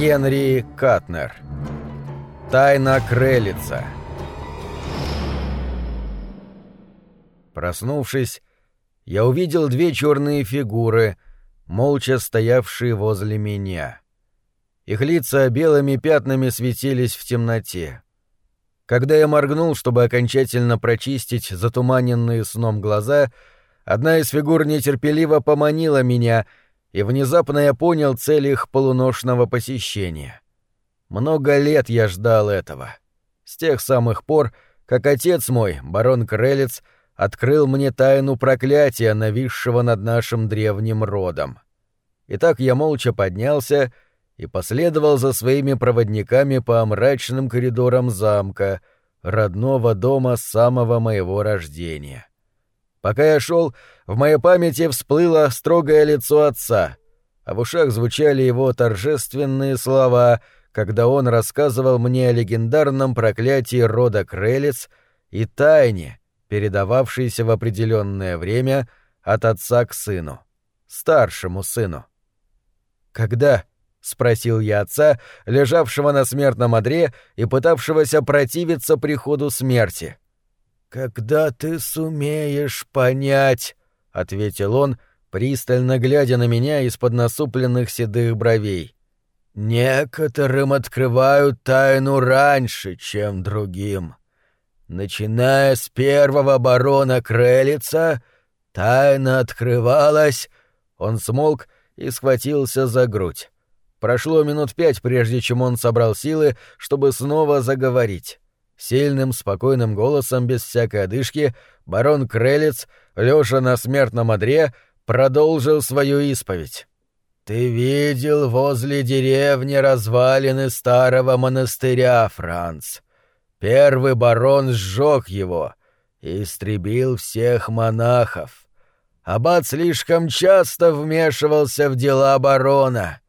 Генри Катнер. Тайна Крелица. Проснувшись, я увидел две черные фигуры, молча стоявшие возле меня. Их лица белыми пятнами светились в темноте. Когда я моргнул, чтобы окончательно прочистить затуманенные сном глаза, одна из фигур нетерпеливо поманила меня, и внезапно я понял цель их полуношного посещения. Много лет я ждал этого. С тех самых пор, как отец мой, барон Крелец, открыл мне тайну проклятия, нависшего над нашим древним родом. Итак, я молча поднялся и последовал за своими проводниками по мрачным коридорам замка, родного дома с самого моего рождения. Пока я шел, в моей памяти всплыло строгое лицо отца, а в ушах звучали его торжественные слова, когда он рассказывал мне о легендарном проклятии рода Крелец и тайне, передававшейся в определенное время от отца к сыну, старшему сыну. Когда, — спросил я отца, лежавшего на смертном одре и пытавшегося противиться приходу смерти. «Когда ты сумеешь понять», — ответил он, пристально глядя на меня из-под насупленных седых бровей. «Некоторым открывают тайну раньше, чем другим. Начиная с первого барона Крелица, тайна открывалась...» Он смолк и схватился за грудь. Прошло минут пять, прежде чем он собрал силы, чтобы снова заговорить. Сильным, спокойным голосом, без всякой одышки, барон Крелец, лежа на смертном одре, продолжил свою исповедь. «Ты видел возле деревни развалины старого монастыря, Франц. Первый барон сжег его и истребил всех монахов. Аббат слишком часто вмешивался в дела барона»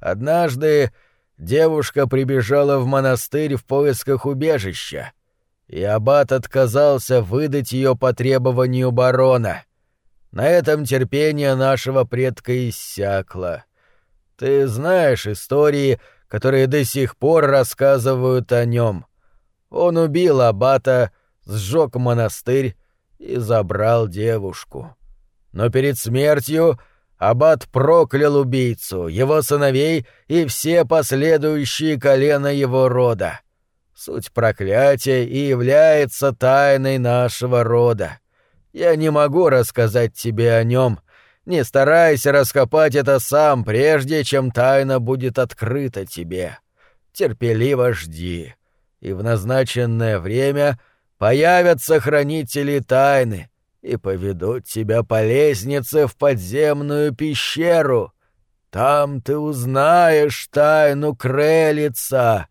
Однажды девушка прибежала в монастырь в поисках убежища, и аббат отказался выдать ее по требованию барона. На этом терпение нашего предка иссякло. Ты знаешь истории, которые до сих пор рассказывают о нем. Он убил аббата, сжег монастырь и забрал девушку. Но перед смертью Аббат проклял убийцу, его сыновей и все последующие колена его рода. Суть проклятия и является тайной нашего рода. Я не могу рассказать тебе о нем. Не старайся раскопать это сам, прежде чем тайна будет открыта тебе. Терпеливо жди. И в назначенное время появятся хранители тайны, и поведут тебя по лестнице в подземную пещеру. Там ты узнаешь тайну крелица».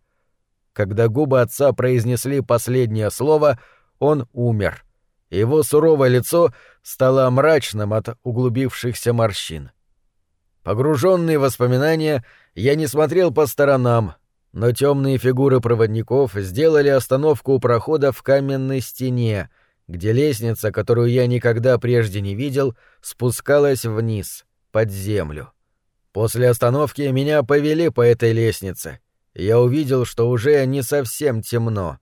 Когда губы отца произнесли последнее слово, он умер. Его суровое лицо стало мрачным от углубившихся морщин. Погруженный в воспоминания, я не смотрел по сторонам, но темные фигуры проводников сделали остановку у прохода в каменной стене — где лестница, которую я никогда прежде не видел, спускалась вниз, под землю. После остановки меня повели по этой лестнице, я увидел, что уже не совсем темно.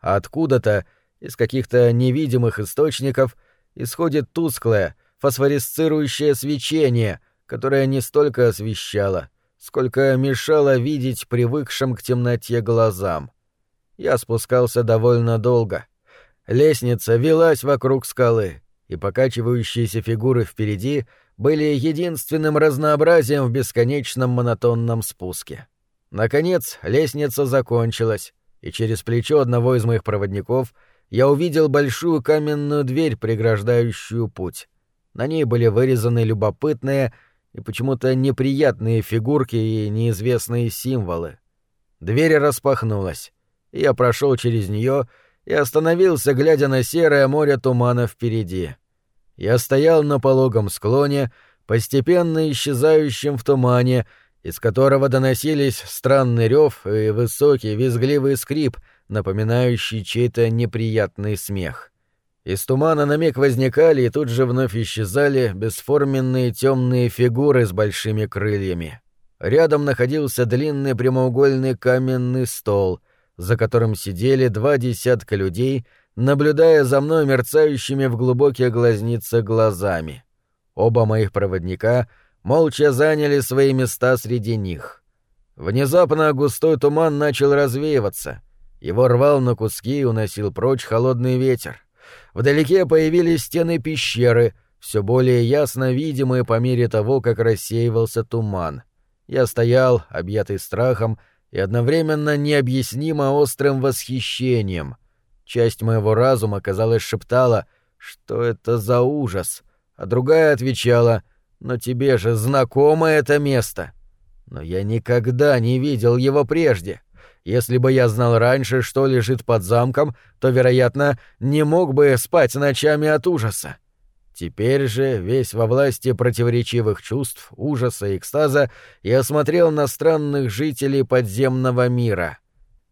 А откуда-то, из каких-то невидимых источников, исходит тусклое, фосфорисцирующее свечение, которое не столько освещало, сколько мешало видеть привыкшим к темноте глазам. Я спускался довольно долго — Лестница велась вокруг скалы, и покачивающиеся фигуры впереди были единственным разнообразием в бесконечном монотонном спуске. Наконец, лестница закончилась, и через плечо одного из моих проводников я увидел большую каменную дверь, преграждающую путь. На ней были вырезаны любопытные и почему-то неприятные фигурки и неизвестные символы. Дверь распахнулась, и я прошел через нее и остановился, глядя на серое море тумана впереди. Я стоял на пологом склоне, постепенно исчезающем в тумане, из которого доносились странный рев и высокий визгливый скрип, напоминающий чей-то неприятный смех. Из тумана на миг возникали и тут же вновь исчезали бесформенные темные фигуры с большими крыльями. рядом находился длинный прямоугольный каменный стол, за которым сидели два десятка людей, наблюдая за мной мерцающими в глубоких глазницах глазами. Оба моих проводника молча заняли свои места среди них. Внезапно густой туман начал развеиваться. Его рвал на куски и уносил прочь холодный ветер. Вдалеке появились стены пещеры, все более ясно видимые по мере того, как рассеивался туман. Я стоял, объятый страхом и одновременно необъяснимо острым восхищением. Часть моего разума, казалось, шептала, что это за ужас, а другая отвечала, но тебе же знакомо это место. Но я никогда не видел его прежде. Если бы я знал раньше, что лежит под замком, то, вероятно, не мог бы спать ночами от ужаса. Теперь же, весь во власти противоречивых чувств, ужаса и экстаза, я смотрел на странных жителей подземного мира.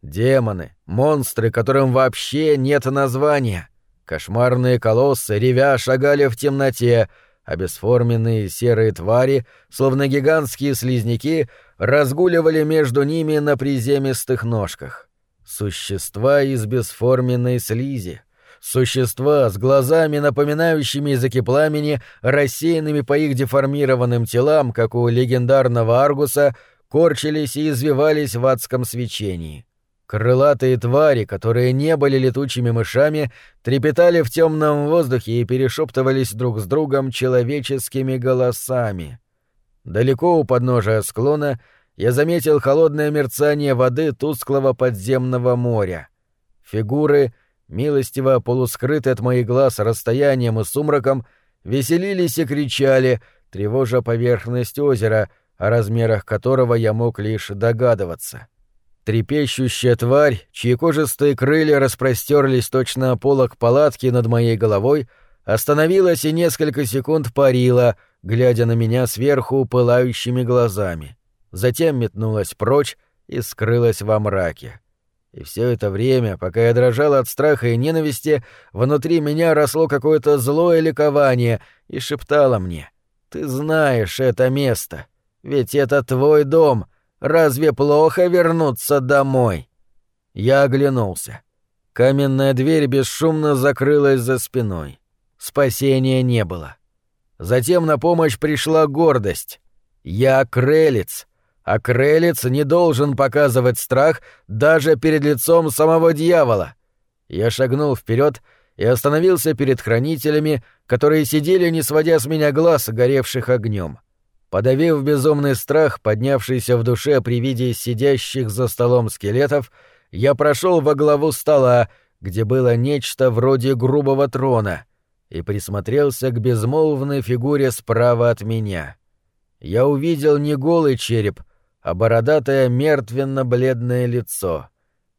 Демоны, монстры, которым вообще нет названия. Кошмарные колоссы, ревя, шагали в темноте, а бесформенные серые твари, словно гигантские слизняки, разгуливали между ними на приземистых ножках. Существа из бесформенной слизи. Существа с глазами, напоминающими языки пламени, рассеянными по их деформированным телам, как у легендарного Аргуса, корчились и извивались в адском свечении. Крылатые твари, которые не были летучими мышами, трепетали в темном воздухе и перешептывались друг с другом человеческими голосами. Далеко у подножия склона я заметил холодное мерцание воды тусклого подземного моря. Фигуры, милостиво полускрытые от моих глаз расстоянием и сумраком, веселились и кричали, тревожа поверхность озера, о размерах которого я мог лишь догадываться. — Трепещущая тварь, чьи кожистые крылья распростерлись точно полок палатки над моей головой, остановилась и несколько секунд парила, глядя на меня сверху пылающими глазами. Затем метнулась прочь и скрылась во мраке. И все это время, пока я дрожал от страха и ненависти, внутри меня росло какое-то злое ликование и шептало мне «Ты знаешь это место, ведь это твой дом, Разве плохо вернуться домой? Я оглянулся. Каменная дверь бесшумно закрылась за спиной. Спасения не было. Затем на помощь пришла гордость. Я крелец, а крелец не должен показывать страх даже перед лицом самого дьявола. Я шагнул вперед и остановился перед хранителями, которые сидели, не сводя с меня глаз, горевших огнем. — Подавив безумный страх, поднявшийся в душе при виде сидящих за столом скелетов, я прошел во главу стола, где было нечто вроде грубого трона, и присмотрелся к безмолвной фигуре справа от меня. Я увидел не голый череп, а бородатое мертвенно-бледное лицо.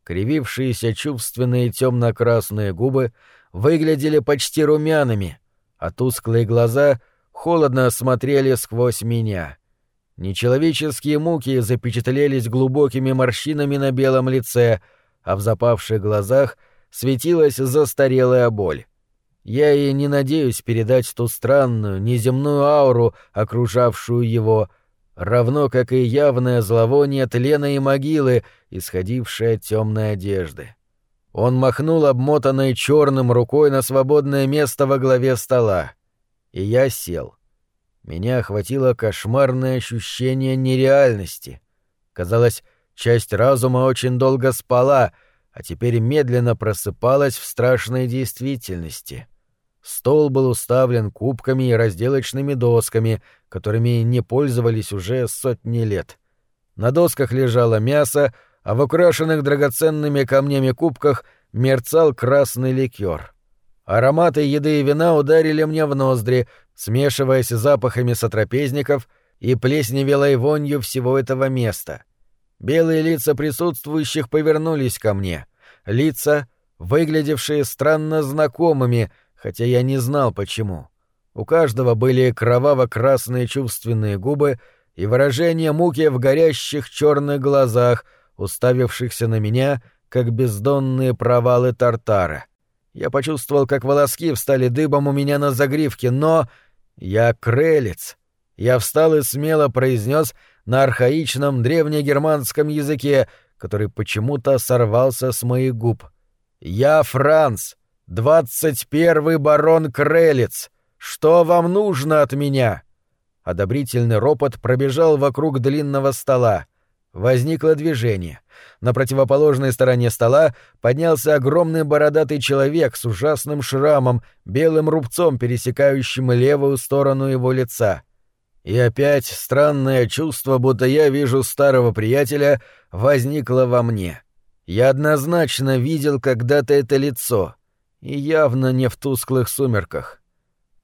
Кривившиеся чувственные темно-красные губы выглядели почти румяными, а тусклые глаза — холодно смотрели сквозь меня. Нечеловеческие муки запечатлелись глубокими морщинами на белом лице, а в запавших глазах светилась застарелая боль. Я и не надеюсь передать ту странную, неземную ауру, окружавшую его, равно как и явное зловоние тлена и могилы, исходившее от темной одежды. Он махнул обмотанной черным рукой на свободное место во главе стола и я сел. Меня охватило кошмарное ощущение нереальности. Казалось, часть разума очень долго спала, а теперь медленно просыпалась в страшной действительности. Стол был уставлен кубками и разделочными досками, которыми не пользовались уже сотни лет. На досках лежало мясо, а в украшенных драгоценными камнями кубках мерцал красный ликер. Ароматы еды и вина ударили мне в ноздри, смешиваясь с запахами сотрапезников и плесневелой вонью всего этого места. Белые лица присутствующих повернулись ко мне. Лица, выглядевшие странно знакомыми, хотя я не знал почему. У каждого были кроваво-красные чувственные губы и выражение муки в горящих черных глазах, уставившихся на меня, как бездонные провалы Тартара. Я почувствовал, как волоски встали дыбом у меня на загривке, но... Я крелец. Я встал и смело произнес на архаичном древнегерманском языке, который почему-то сорвался с моих губ. «Я Франц, двадцать первый барон Крелец. Что вам нужно от меня?» Одобрительный ропот пробежал вокруг длинного стола. Возникло движение. На противоположной стороне стола поднялся огромный бородатый человек с ужасным шрамом, белым рубцом, пересекающим левую сторону его лица. И опять странное чувство, будто я вижу старого приятеля, возникло во мне. Я однозначно видел когда-то это лицо, и явно не в тусклых сумерках.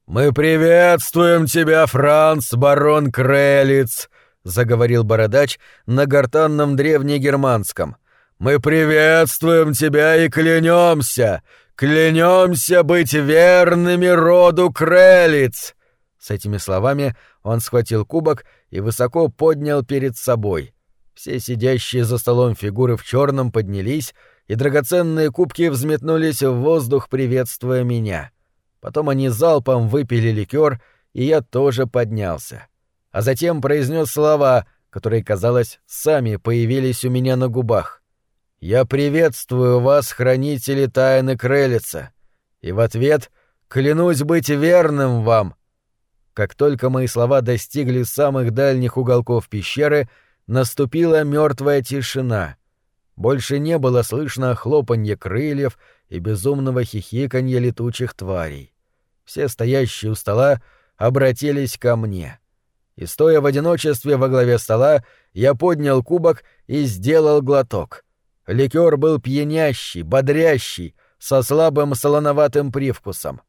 «Мы приветствуем тебя, Франц, барон Крелиц!» заговорил бородач на гортанном древнегерманском. Мы приветствуем тебя и клянемся, клянемся быть верными роду Крелиц. С этими словами он схватил кубок и высоко поднял перед собой. Все сидящие за столом фигуры в черном поднялись, и драгоценные кубки взметнулись в воздух, приветствуя меня. Потом они залпом выпили ликер, и я тоже поднялся а затем произнес слова, которые, казалось, сами появились у меня на губах. «Я приветствую вас, хранители тайны Крелица, и в ответ клянусь быть верным вам». Как только мои слова достигли самых дальних уголков пещеры, наступила мертвая тишина. Больше не было слышно хлопанье крыльев и безумного хихиканья летучих тварей. Все стоящие у стола обратились ко мне — и, стоя в одиночестве во главе стола, я поднял кубок и сделал глоток. Ликер был пьянящий, бодрящий, со слабым солоноватым привкусом.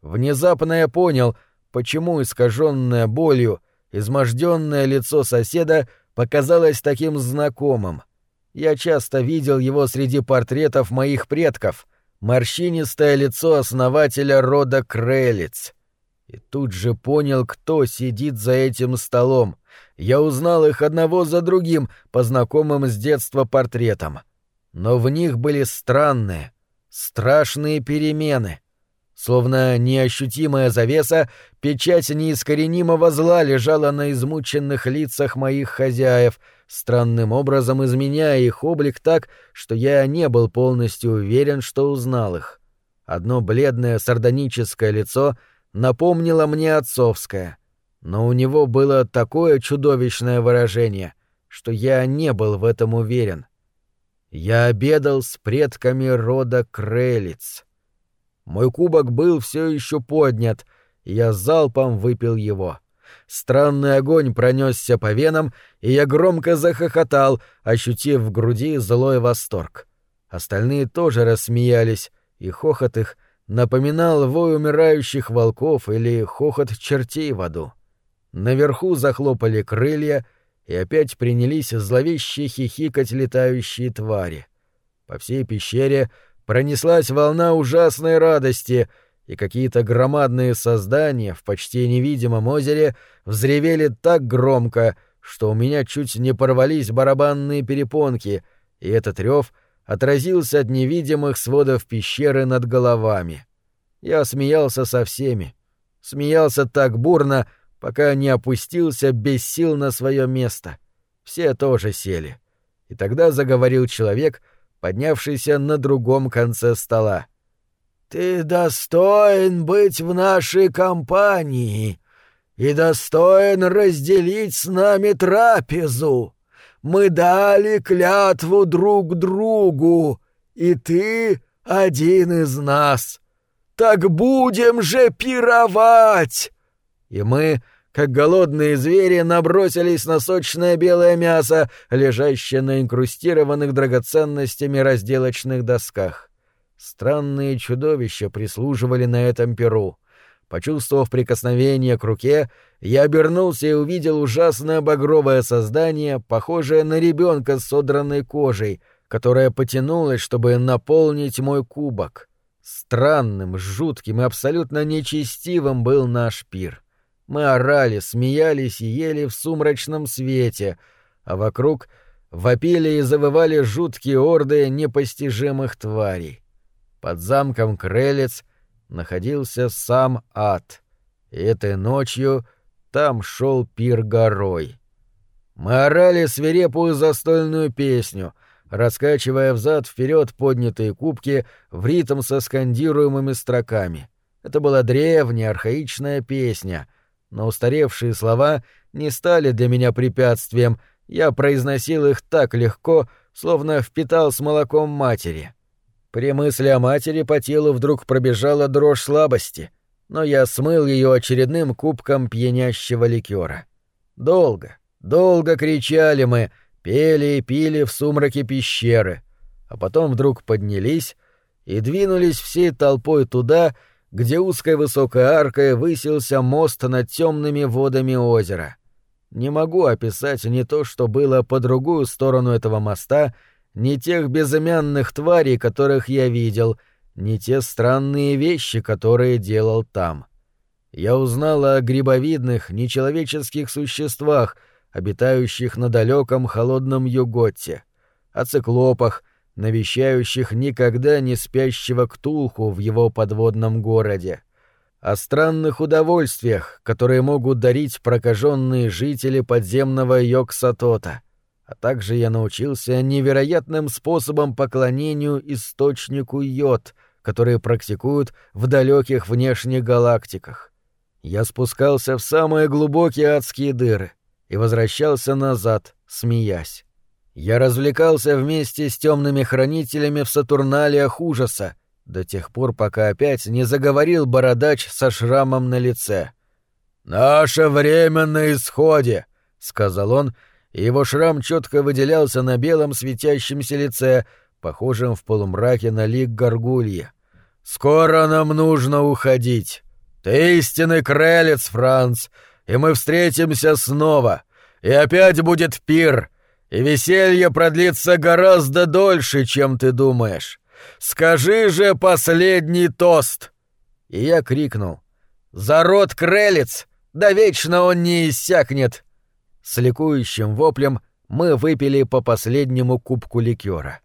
Внезапно я понял, почему искаженное болью, изможденное лицо соседа показалось таким знакомым. Я часто видел его среди портретов моих предков, морщинистое лицо основателя рода Крелец. И тут же понял, кто сидит за этим столом. Я узнал их одного за другим по знакомым с детства портретам. Но в них были странные, страшные перемены. Словно неощутимая завеса, печать неискоренимого зла лежала на измученных лицах моих хозяев, странным образом изменяя их облик так, что я не был полностью уверен, что узнал их. Одно бледное сардоническое лицо — напомнило мне отцовское, но у него было такое чудовищное выражение, что я не был в этом уверен. Я обедал с предками рода Крелиц. Мой кубок был все еще поднят, и я залпом выпил его. Странный огонь пронесся по венам, и я громко захохотал, ощутив в груди злой восторг. Остальные тоже рассмеялись, и хохот их напоминал вой умирающих волков или хохот чертей в аду. Наверху захлопали крылья, и опять принялись зловеще хихикать летающие твари. По всей пещере пронеслась волна ужасной радости, и какие-то громадные создания в почти невидимом озере взревели так громко, что у меня чуть не порвались барабанные перепонки, и этот рев — отразился от невидимых сводов пещеры над головами. Я смеялся со всеми. Смеялся так бурно, пока не опустился без сил на свое место. Все тоже сели. И тогда заговорил человек, поднявшийся на другом конце стола. «Ты достоин быть в нашей компании и достоин разделить с нами трапезу. Мы дали клятву друг другу, и ты один из нас. Так будем же пировать!» И мы, как голодные звери, набросились на сочное белое мясо, лежащее на инкрустированных драгоценностями разделочных досках. Странные чудовища прислуживали на этом перу. Почувствовав прикосновение к руке, я обернулся и увидел ужасное багровое создание, похожее на ребенка с содранной кожей, которое потянулось, чтобы наполнить мой кубок. Странным, жутким и абсолютно нечестивым был наш пир. Мы орали, смеялись и ели в сумрачном свете, а вокруг вопили и завывали жуткие орды непостижимых тварей. Под замком Крелец — находился сам ад. И этой ночью там шел пир горой. Мы орали свирепую застольную песню, раскачивая взад вперед поднятые кубки в ритм со скандируемыми строками. Это была древняя архаичная песня, но устаревшие слова не стали для меня препятствием, я произносил их так легко, словно впитал с молоком матери. При мысли о матери по телу вдруг пробежала дрожь слабости, но я смыл ее очередным кубком пьянящего ликера. Долго, долго кричали мы, пели и пили в сумраке пещеры, а потом вдруг поднялись и двинулись всей толпой туда, где узкой высокой аркой высился мост над темными водами озера. Не могу описать не то, что было по другую сторону этого моста, ни тех безымянных тварей, которых я видел, ни те странные вещи, которые делал там. Я узнал о грибовидных, нечеловеческих существах, обитающих на далеком холодном юготе, о циклопах, навещающих никогда не спящего Ктулху в его подводном городе, о странных удовольствиях, которые могут дарить прокаженные жители подземного Йоксатота, а также я научился невероятным способам поклонению источнику йод, которые практикуют в далеких внешних галактиках. Я спускался в самые глубокие адские дыры и возвращался назад, смеясь. Я развлекался вместе с темными хранителями в Сатурналиях ужаса, до тех пор, пока опять не заговорил бородач со шрамом на лице. «Наше время на исходе», — сказал он, его шрам четко выделялся на белом светящемся лице, похожем в полумраке на лик горгульи. «Скоро нам нужно уходить. Ты истинный крелец, Франц, и мы встретимся снова, и опять будет пир» и веселье продлится гораздо дольше, чем ты думаешь. Скажи же последний тост!» И я крикнул. «За рот крелец! Да вечно он не иссякнет!» С ликующим воплем мы выпили по последнему кубку ликера.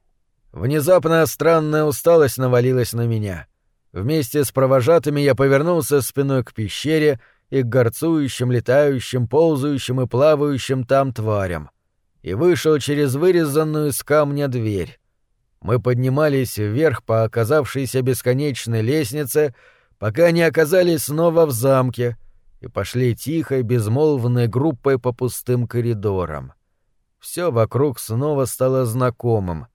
Внезапно странная усталость навалилась на меня. Вместе с провожатыми я повернулся спиной к пещере и к горцующим, летающим, ползающим и плавающим там тварям — и вышел через вырезанную из камня дверь. Мы поднимались вверх по оказавшейся бесконечной лестнице, пока не оказались снова в замке, и пошли тихой, безмолвной группой по пустым коридорам. Все вокруг снова стало знакомым,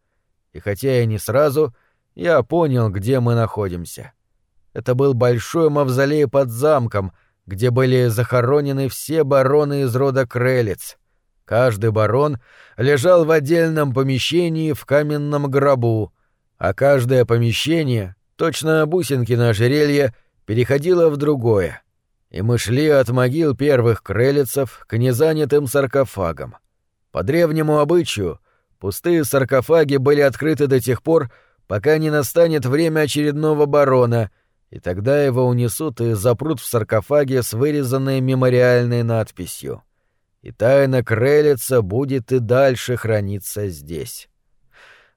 и хотя и не сразу, я понял, где мы находимся. Это был большой мавзолей под замком, где были захоронены все бароны из рода Крелец — Каждый барон лежал в отдельном помещении в каменном гробу, а каждое помещение, точно бусинки на ожерелье, переходило в другое. И мы шли от могил первых крелицев к незанятым саркофагам. По древнему обычаю, пустые саркофаги были открыты до тех пор, пока не настанет время очередного барона, и тогда его унесут и запрут в саркофаге с вырезанной мемориальной надписью и тайна Крелица будет и дальше храниться здесь.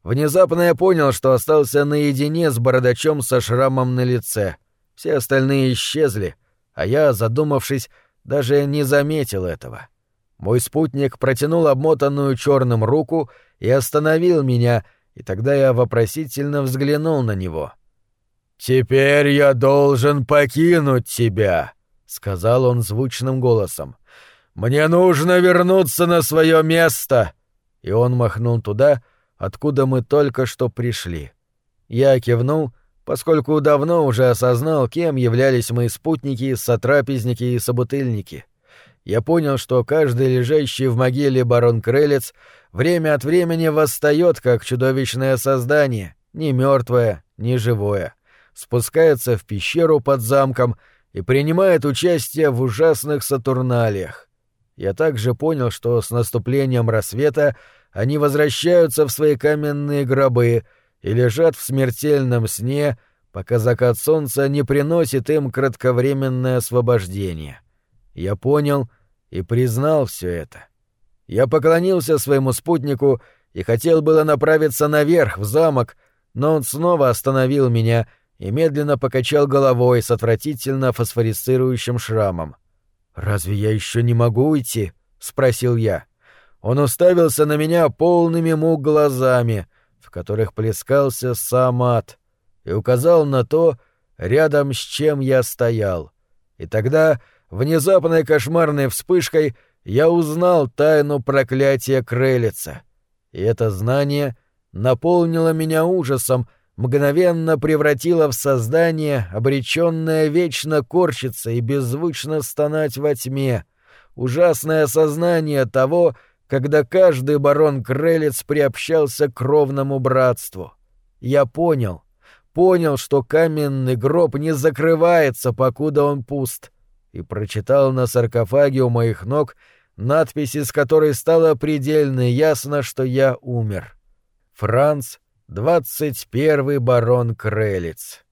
Внезапно я понял, что остался наедине с бородачом со шрамом на лице. Все остальные исчезли, а я, задумавшись, даже не заметил этого. Мой спутник протянул обмотанную черным руку и остановил меня, и тогда я вопросительно взглянул на него. «Теперь я должен покинуть тебя», — сказал он звучным голосом. «Мне нужно вернуться на свое место!» И он махнул туда, откуда мы только что пришли. Я кивнул, поскольку давно уже осознал, кем являлись мои спутники, сотрапезники и собутыльники. Я понял, что каждый лежащий в могиле барон Крелец время от времени восстает как чудовищное создание, не мертвое, не живое, спускается в пещеру под замком и принимает участие в ужасных сатурналиях я также понял, что с наступлением рассвета они возвращаются в свои каменные гробы и лежат в смертельном сне, пока закат солнца не приносит им кратковременное освобождение. Я понял и признал все это. Я поклонился своему спутнику и хотел было направиться наверх, в замок, но он снова остановил меня и медленно покачал головой с отвратительно фосфорицирующим шрамом. «Разве я еще не могу уйти?» — спросил я. Он уставился на меня полными мук глазами, в которых плескался сам ад, и указал на то, рядом с чем я стоял. И тогда, внезапной кошмарной вспышкой, я узнал тайну проклятия Крелица. И это знание наполнило меня ужасом, мгновенно превратило в создание, обреченное вечно корчиться и беззвучно стонать во тьме. Ужасное сознание того, когда каждый барон Крелец приобщался к кровному братству. Я понял, понял, что каменный гроб не закрывается, покуда он пуст, и прочитал на саркофаге у моих ног надписи, с которой стало предельно ясно, что я умер. Франц, двадцать первый барон Крелец.